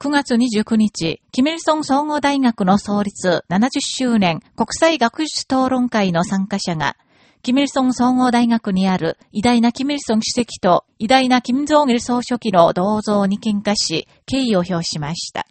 9月29日、キミルソン総合大学の創立70周年国際学術討論会の参加者が、キミルソン総合大学にある偉大なキミルソン主席と偉大なキム・ジョンイル総書記の銅像に喧嘩し、敬意を表しました。